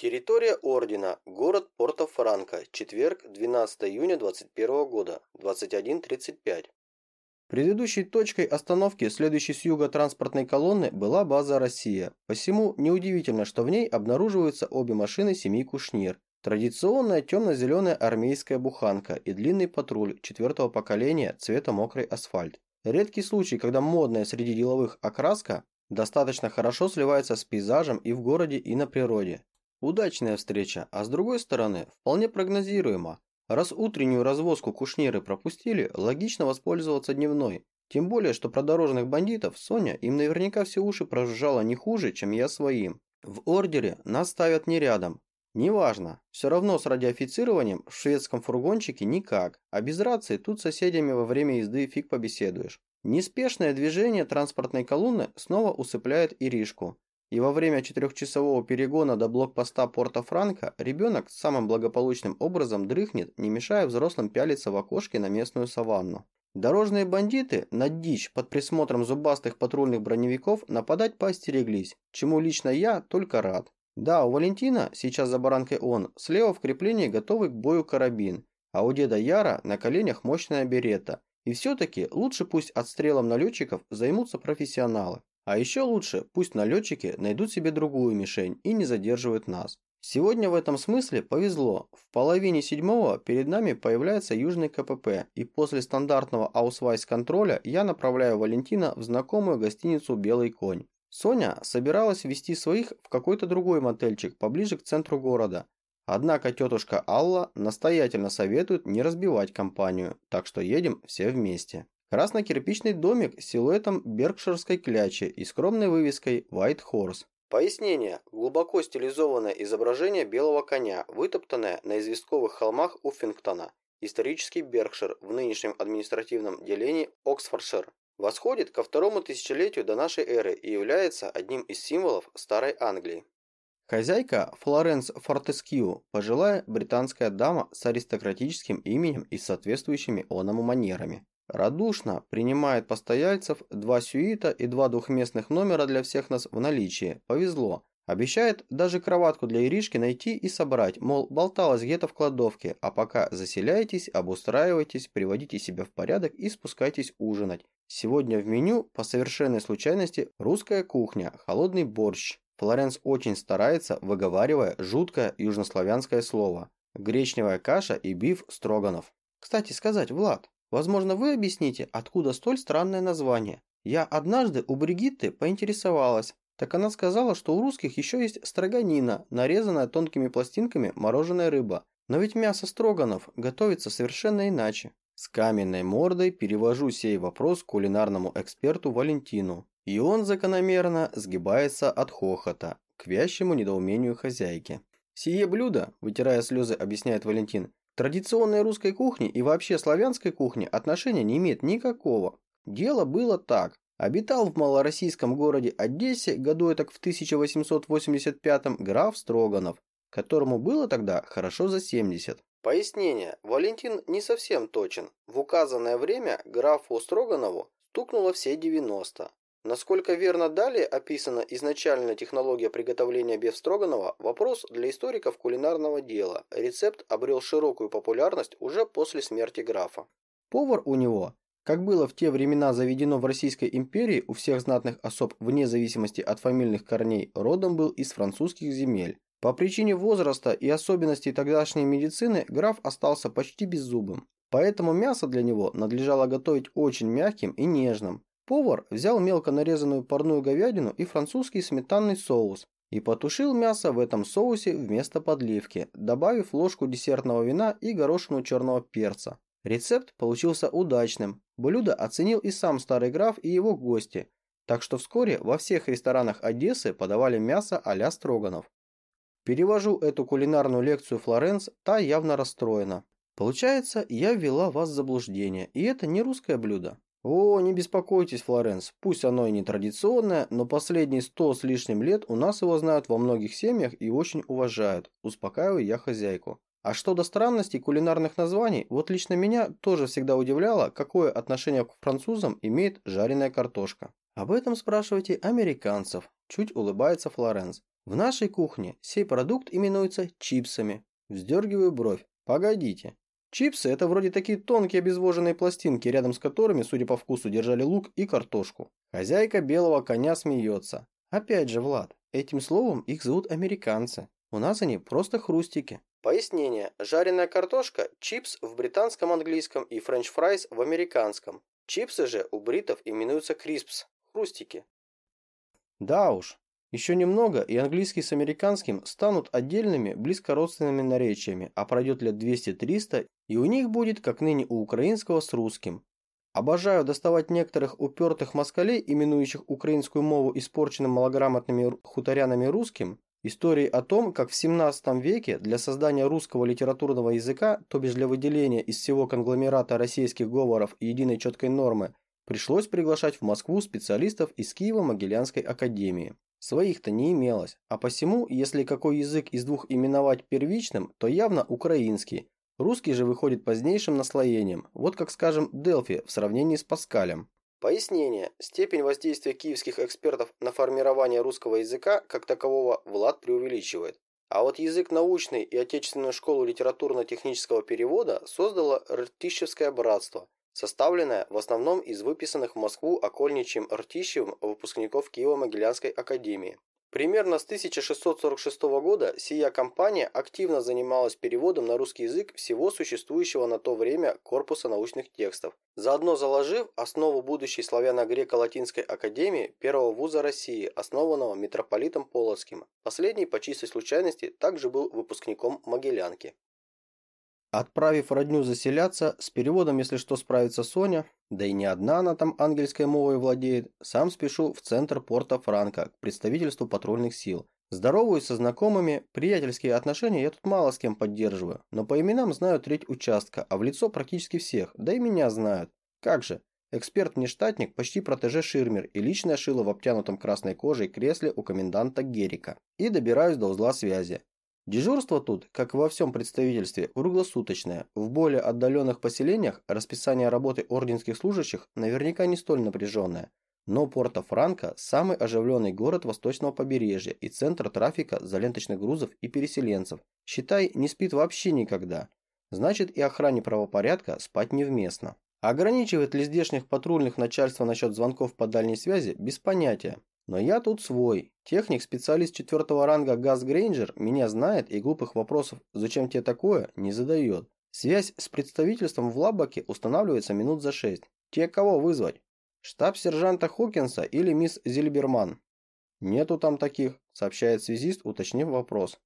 Территория Ордена. Город Порто-Франко. Четверг, 12 июня 21 года. 21.35. Предыдущей точкой остановки следующей с юга транспортной колонны была база «Россия». Посему неудивительно, что в ней обнаруживаются обе машины семьи Кушнир. Традиционная темно-зеленая армейская буханка и длинный патруль четвертого поколения цвета мокрый асфальт. Редкий случай, когда модная среди деловых окраска достаточно хорошо сливается с пейзажем и в городе, и на природе. Удачная встреча, а с другой стороны, вполне прогнозируема. Раз утреннюю развозку кушниры пропустили, логично воспользоваться дневной. Тем более, что про дорожных бандитов Соня им наверняка все уши прожужжала не хуже, чем я своим. В ордере нас ставят не рядом. Неважно, все равно с радиофицированием в шведском фургончике никак, а без рации тут соседями во время езды фиг побеседуешь. Неспешное движение транспортной колонны снова усыпляет Иришку. И во время четырехчасового перегона до блокпоста Порто-Франко ребенок самым благополучным образом дрыхнет, не мешая взрослым пялиться в окошке на местную саванну. Дорожные бандиты на дичь под присмотром зубастых патрульных броневиков нападать поостереглись, чему лично я только рад. Да, у Валентина, сейчас за баранкой он, слева в креплении готовый к бою карабин, а у деда Яра на коленях мощная берета. И все-таки лучше пусть отстрелом налетчиков займутся профессионалы. А еще лучше, пусть налетчики найдут себе другую мишень и не задерживают нас. Сегодня в этом смысле повезло. В половине седьмого перед нами появляется южный КПП, и после стандартного аусвайс-контроля я направляю Валентина в знакомую гостиницу «Белый конь». Соня собиралась вести своих в какой-то другой мотельчик поближе к центру города. Однако тетушка Алла настоятельно советует не разбивать компанию, так что едем все вместе. Красно-кирпичный домик с силуэтом беркширской клячи и скромной вывеской White Horse. Пояснение. Глубоко стилизованное изображение белого коня, вытоптанное на известковых холмах Уффингтона. Исторический Беркшир в нынешнем административном делении Оксфордшир. Восходит ко второму тысячелетию до нашей эры и является одним из символов Старой Англии. Хозяйка Флоренс Фортескью, пожилая британская дама с аристократическим именем и соответствующими оному манерами. Радушно принимает постояльцев, два сюита и два двухместных номера для всех нас в наличии. Повезло. Обещает даже кроватку для Иришки найти и собрать, мол, болталась где-то в кладовке, а пока заселяйтесь, обустраивайтесь, приводите себя в порядок и спускайтесь ужинать. Сегодня в меню, по совершенной случайности, русская кухня, холодный борщ. Флоренс очень старается, выговаривая жуткое южнославянское слово. Гречневая каша и биф строганов. Кстати сказать, Влад, Возможно, вы объясните, откуда столь странное название. Я однажды у Бригитты поинтересовалась. Так она сказала, что у русских еще есть строганина, нарезанная тонкими пластинками мороженая рыба. Но ведь мясо строганов готовится совершенно иначе. С каменной мордой перевожу сей вопрос кулинарному эксперту Валентину. И он закономерно сгибается от хохота, к вящему недоумению хозяйки. «Сие блюдо», – вытирая слезы, объясняет Валентин, традиционной русской кухне и вообще славянской кухне отношения не имеет никакого. Дело было так. Обитал в малороссийском городе Одессе году так в 1885 граф Строганов, которому было тогда хорошо за 70. Пояснение. Валентин не совсем точен. В указанное время графу Строганову стукнуло все 90. Насколько верно далее описана изначальная технология приготовления бефстроганова – вопрос для историков кулинарного дела. Рецепт обрел широкую популярность уже после смерти графа. Повар у него, как было в те времена заведено в Российской империи у всех знатных особ вне зависимости от фамильных корней, родом был из французских земель. По причине возраста и особенностей тогдашней медицины граф остался почти беззубым. Поэтому мясо для него надлежало готовить очень мягким и нежным, Повар взял мелко нарезанную парную говядину и французский сметанный соус и потушил мясо в этом соусе вместо подливки, добавив ложку десертного вина и горошину черного перца. Рецепт получился удачным. Блюдо оценил и сам старый граф и его гости, так что вскоре во всех ресторанах Одессы подавали мясо а-ля Строганов. Перевожу эту кулинарную лекцию Флоренс, та явно расстроена. Получается, я ввела вас в заблуждение, и это не русское блюдо. О, не беспокойтесь, Флоренс, пусть оно и не традиционное, но последние сто с лишним лет у нас его знают во многих семьях и очень уважают, успокаиваю я хозяйку. А что до странностей кулинарных названий, вот лично меня тоже всегда удивляло, какое отношение к французам имеет жареная картошка. Об этом спрашивайте американцев, чуть улыбается Флоренс. В нашей кухне сей продукт именуется чипсами. Вздергиваю бровь. Погодите. Чипсы – это вроде такие тонкие обезвоженные пластинки, рядом с которыми, судя по вкусу, держали лук и картошку. Хозяйка белого коня смеется. Опять же, Влад, этим словом их зовут американцы. У нас они просто хрустики. Пояснение. Жареная картошка – чипс в британском английском и french fries в американском. Чипсы же у бритов именуются crisps – хрустики. Да уж, еще немного, и английский с американским станут отдельными близкородственными наречиями, а пройдет лет 200-300, и у них будет, как ныне у украинского с русским. Обожаю доставать некоторых упертых москалей, именующих украинскую мову испорченным малограмотными хуторянами русским, истории о том, как в 17 веке для создания русского литературного языка, то бишь для выделения из всего конгломерата российских говоров и единой четкой нормы, пришлось приглашать в Москву специалистов из Киево-Могилянской академии. Своих-то не имелось, а посему, если какой язык из двух именовать первичным, то явно украинский. Русский же выходит позднейшим наслоением, вот как, скажем, Делфи в сравнении с Паскалем. Пояснение. Степень воздействия киевских экспертов на формирование русского языка как такового Влад преувеличивает. А вот язык научный и отечественную школу литературно-технического перевода создало Ртищевское братство, составленная в основном из выписанных в Москву окольничьим Ртищевым выпускников Киево-Могилянской академии. Примерно с 1646 года сия компания активно занималась переводом на русский язык всего существующего на то время корпуса научных текстов, заодно заложив основу будущей славяно-греко-латинской академии первого вуза России, основанного митрополитом Полоцким. Последний по чистой случайности также был выпускником Могилянки. Отправив родню заселяться, с переводом, если что, справится Соня, да и не одна она там ангельской мовой владеет, сам спешу в центр порта Франка, к представительству патрульных сил. Здороваюсь со знакомыми, приятельские отношения я тут мало с кем поддерживаю, но по именам знаю треть участка, а в лицо практически всех, да и меня знают. Как же, эксперт-внештатник почти протеже Ширмер и личная шила в обтянутом красной кожей кресле у коменданта Герика. И добираюсь до узла связи. Дежурство тут, как и во всем представительстве, круглосуточное. В более отдаленных поселениях расписание работы орденских служащих наверняка не столь напряженное. Но Порто-Франко – самый оживленный город восточного побережья и центр трафика заленточных грузов и переселенцев. Считай, не спит вообще никогда. Значит и охране правопорядка спать невместно. Ограничивает ли здешних патрульных начальство насчет звонков по дальней связи, без понятия. Но я тут свой. Техник-специалист четвертого ранга Газ Грейнджер меня знает и глупых вопросов «Зачем тебе такое?» не задает. Связь с представительством в Лабаке устанавливается минут за шесть. Те кого вызвать? Штаб сержанта Хокинса или мисс Зильберман? Нету там таких, сообщает связист, уточнив вопрос.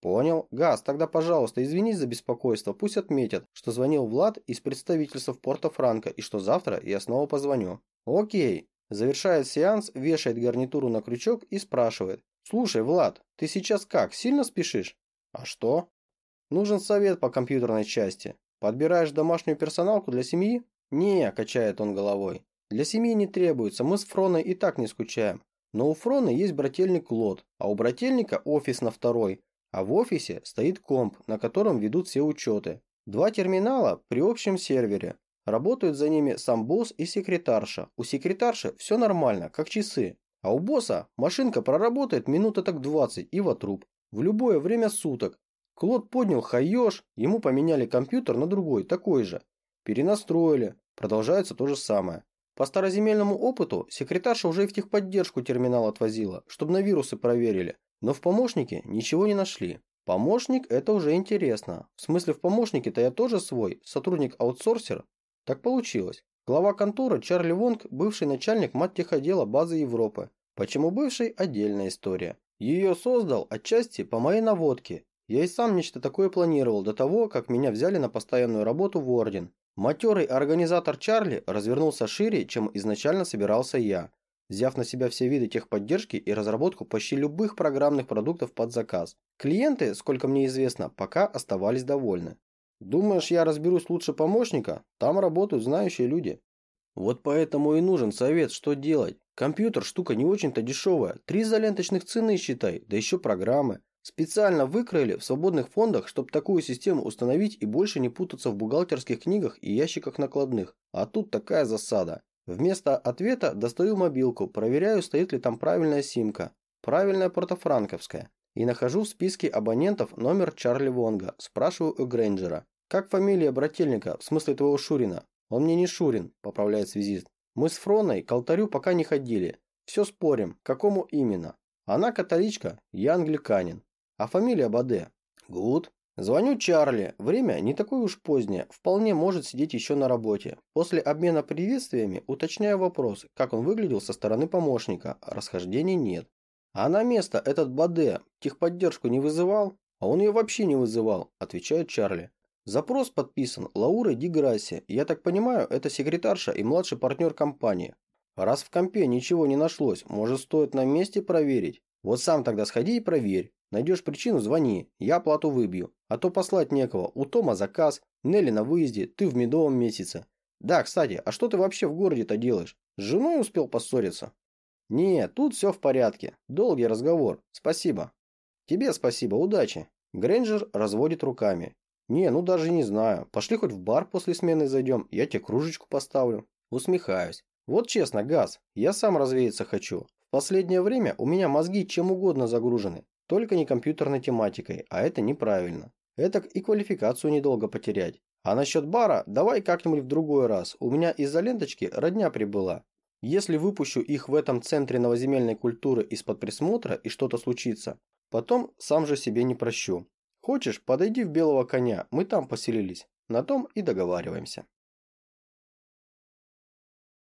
Понял. Газ, тогда, пожалуйста, извинись за беспокойство. Пусть отметят, что звонил Влад из представительства Порто-Франко и что завтра я снова позвоню. Окей. Завершает сеанс, вешает гарнитуру на крючок и спрашивает. «Слушай, Влад, ты сейчас как, сильно спешишь?» «А что?» «Нужен совет по компьютерной части. Подбираешь домашнюю персоналку для семьи?» «Не», – качает он головой. «Для семьи не требуется, мы с Фроной и так не скучаем. Но у Фроны есть брательник Лот, а у брательника офис на второй, а в офисе стоит комп, на котором ведут все учеты. Два терминала при общем сервере. Работают за ними сам босс и секретарша. У секретарши все нормально, как часы. А у босса машинка проработает минуты так 20 и в труп. В любое время суток. Клод поднял хайош, ему поменяли компьютер на другой, такой же. Перенастроили. Продолжается то же самое. По староземельному опыту секретарша уже и в техподдержку терминал отвозила, чтобы на вирусы проверили. Но в помощнике ничего не нашли. Помощник – это уже интересно. В смысле, в помощнике-то я тоже свой, сотрудник-аутсорсер, так получилось. Глава конторы Чарли Вонг – бывший начальник маттехотдела базы Европы. Почему бывший – отдельная история. Ее создал отчасти по моей наводке. Я и сам нечто такое планировал до того, как меня взяли на постоянную работу в Орден. Матерый организатор Чарли развернулся шире, чем изначально собирался я, взяв на себя все виды техподдержки и разработку почти любых программных продуктов под заказ. Клиенты, сколько мне известно, пока оставались довольны. Думаешь, я разберусь лучше помощника? Там работают знающие люди. Вот поэтому и нужен совет, что делать. Компьютер штука не очень-то дешевая. Три заленточных цены считай, да еще программы. Специально выкроили в свободных фондах, чтобы такую систему установить и больше не путаться в бухгалтерских книгах и ящиках накладных. А тут такая засада. Вместо ответа достаю мобилку, проверяю, стоит ли там правильная симка. Правильная портофранковская. И нахожу в списке абонентов номер Чарли Вонга. Спрашиваю у Грейнджера. Как фамилия брательника, в смысле твоего Шурина? Он мне не Шурин, поправляет связист. Мы с Фроной к алтарю пока не ходили. Все спорим, какому именно. Она католичка, я англиканин. А фамилия Баде? Гуд. Звоню Чарли. Время не такое уж позднее. Вполне может сидеть еще на работе. После обмена приветствиями уточняю вопрос, как он выглядел со стороны помощника. Расхождений нет. А на место этот Баде техподдержку не вызывал? А он ее вообще не вызывал, отвечает Чарли. Запрос подписан Лаурой Диграсси. Я так понимаю, это секретарша и младший партнер компании. Раз в компе ничего не нашлось, может стоит на месте проверить? Вот сам тогда сходи и проверь. Найдешь причину, звони, я оплату выбью. А то послать некого. У Тома заказ, Нелли на выезде, ты в медовом месяце. Да, кстати, а что ты вообще в городе-то делаешь? С женой успел поссориться? Нет, тут все в порядке. Долгий разговор. Спасибо. Тебе спасибо, удачи. Грейнджер разводит руками. Не, ну даже не знаю. Пошли хоть в бар после смены зайдем, я тебе кружечку поставлю. Усмехаюсь. Вот честно, Газ, я сам развеяться хочу. В последнее время у меня мозги чем угодно загружены. Только не компьютерной тематикой, а это неправильно. Это и квалификацию недолго потерять. А насчет бара, давай как-нибудь в другой раз. У меня из-за ленточки родня прибыла. Если выпущу их в этом центре новоземельной культуры из-под присмотра и что-то случится, потом сам же себе не прощу. Хочешь, подойди в белого коня, мы там поселились. На том и договариваемся.